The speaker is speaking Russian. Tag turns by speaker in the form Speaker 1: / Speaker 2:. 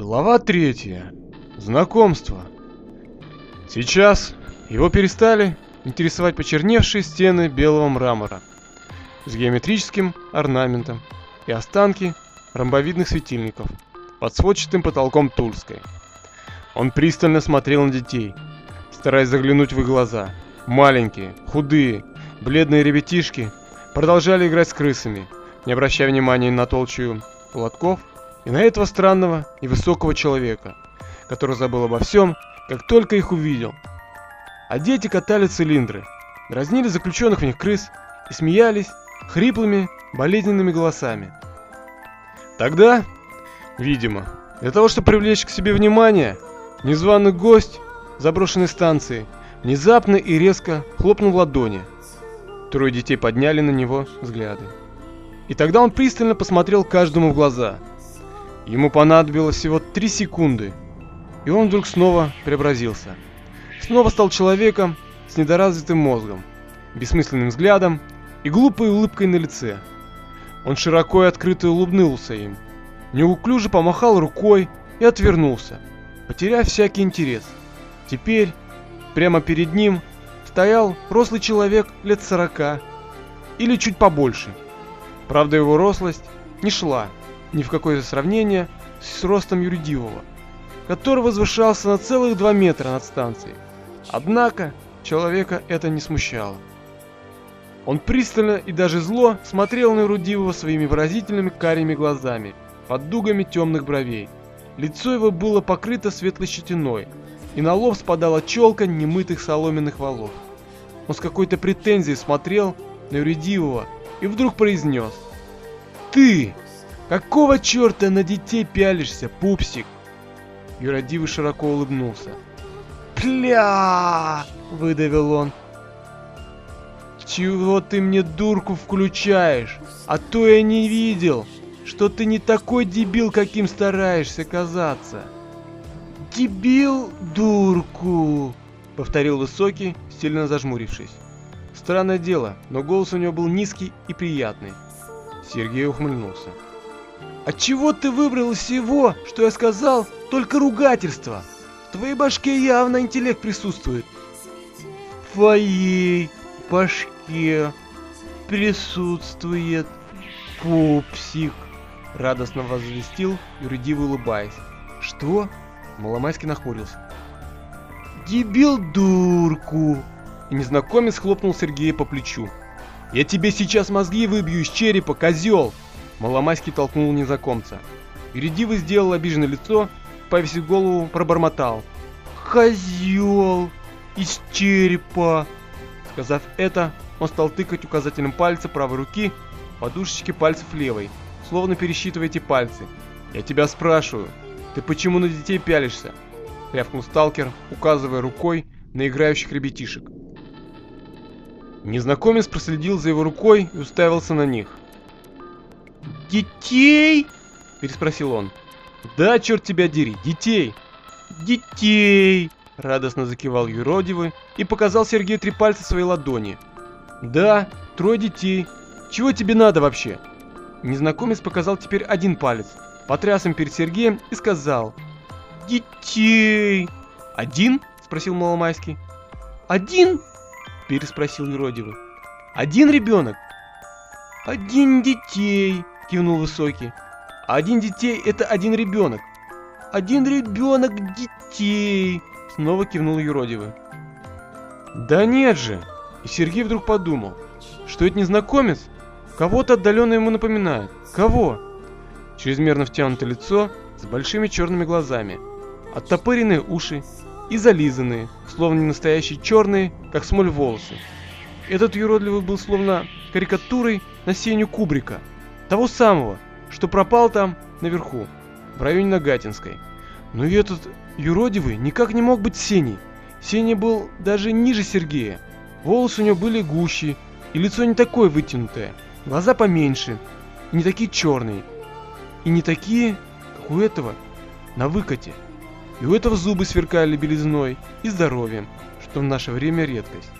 Speaker 1: Глава третья. Знакомство. Сейчас его перестали интересовать почерневшие стены белого мрамора с геометрическим орнаментом и останки ромбовидных светильников под сводчатым потолком Тульской. Он пристально смотрел на детей, стараясь заглянуть в их глаза. Маленькие, худые, бледные ребятишки продолжали играть с крысами, не обращая внимания на толчью лотков и на этого странного и высокого человека, который забыл обо всем, как только их увидел. А дети катали цилиндры, дразнили заключенных в них крыс и смеялись хриплыми, болезненными голосами. Тогда, видимо, для того, чтобы привлечь к себе внимание, незваный гость заброшенной станции внезапно и резко хлопнул в ладони. Трое детей подняли на него взгляды. И тогда он пристально посмотрел каждому в глаза – Ему понадобилось всего три секунды, и он вдруг снова преобразился. Снова стал человеком с недоразвитым мозгом, бессмысленным взглядом и глупой улыбкой на лице. Он широко и открыто улыбнулся им, неуклюже помахал рукой и отвернулся, потеряв всякий интерес. Теперь прямо перед ним стоял рослый человек лет сорока или чуть побольше. Правда, его рослость не шла ни в какое сравнение с ростом юридивого, который возвышался на целых два метра над станцией. Однако человека это не смущало. Он пристально и даже зло смотрел на Рудивого своими выразительными карими глазами, под дугами темных бровей. Лицо его было покрыто светлой щетиной, и на лоб спадала челка немытых соломенных волос. Он с какой-то претензией смотрел на Юридивого и вдруг произнес «Ты!» Какого черта на детей пялишься, пупсик? Юродивый широко улыбнулся. «Пля!» – выдавил он. «Чего ты мне дурку включаешь? А то я не видел, что ты не такой дебил, каким стараешься казаться». «Дебил дурку!» – повторил Высокий, сильно зажмурившись. Странное дело, но голос у него был низкий и приятный. Сергей ухмыльнулся. От чего ты выбрал из всего, что я сказал, только ругательство? В твоей башке явно интеллект присутствует. В твоей башке присутствует пупсик, радостно возвестил юридивый улыбаясь. Что? Маломайский нахмурился. Дебил дурку! И незнакомец хлопнул Сергея по плечу. Я тебе сейчас мозги выбью из черепа, козел! Маломайский толкнул незнакомца. Юридивый сделал обиженное лицо, повесив голову, пробормотал. «Козел! Из черепа!» Сказав это, он стал тыкать указательным пальцем правой руки подушечки пальцев левой, словно пересчитывая эти пальцы. «Я тебя спрашиваю, ты почему на детей пялишься?» Рявкнул сталкер, указывая рукой на играющих ребятишек. Незнакомец проследил за его рукой и уставился на них. «Детей?» – переспросил он. «Да, черт тебя дери, детей!» «Детей!» – радостно закивал юродивый и показал Сергею три пальца своей ладони. «Да, трое детей. Чего тебе надо вообще?» Незнакомец показал теперь один палец, потряс им перед Сергеем и сказал. «Детей!» «Один?» – спросил Маломайский. «Один?» – переспросил юродивый. «Один ребенок?» «Один детей!» Кивнул Высокий. Один детей это один ребенок. Один ребенок детей, снова кивнул Юродивый. Да нет же. И Сергей вдруг подумал, что это незнакомец кого-то отдаленно ему напоминает. Кого? Чрезмерно втянутое лицо с большими черными глазами, оттопыренные уши и зализанные, словно не настоящие черные, как смоль волосы. Этот юродливый был словно карикатурой на Сеню Кубрика – того самого, что пропал там, наверху, в районе Нагатинской. Но и этот юродивый никак не мог быть Сеней. Сеня был даже ниже Сергея. Волосы у него были гуще, и лицо не такое вытянутое, глаза поменьше, и не такие черные, и не такие, как у этого, на выкате. И у этого зубы сверкали белизной и здоровьем, что в наше время редкость.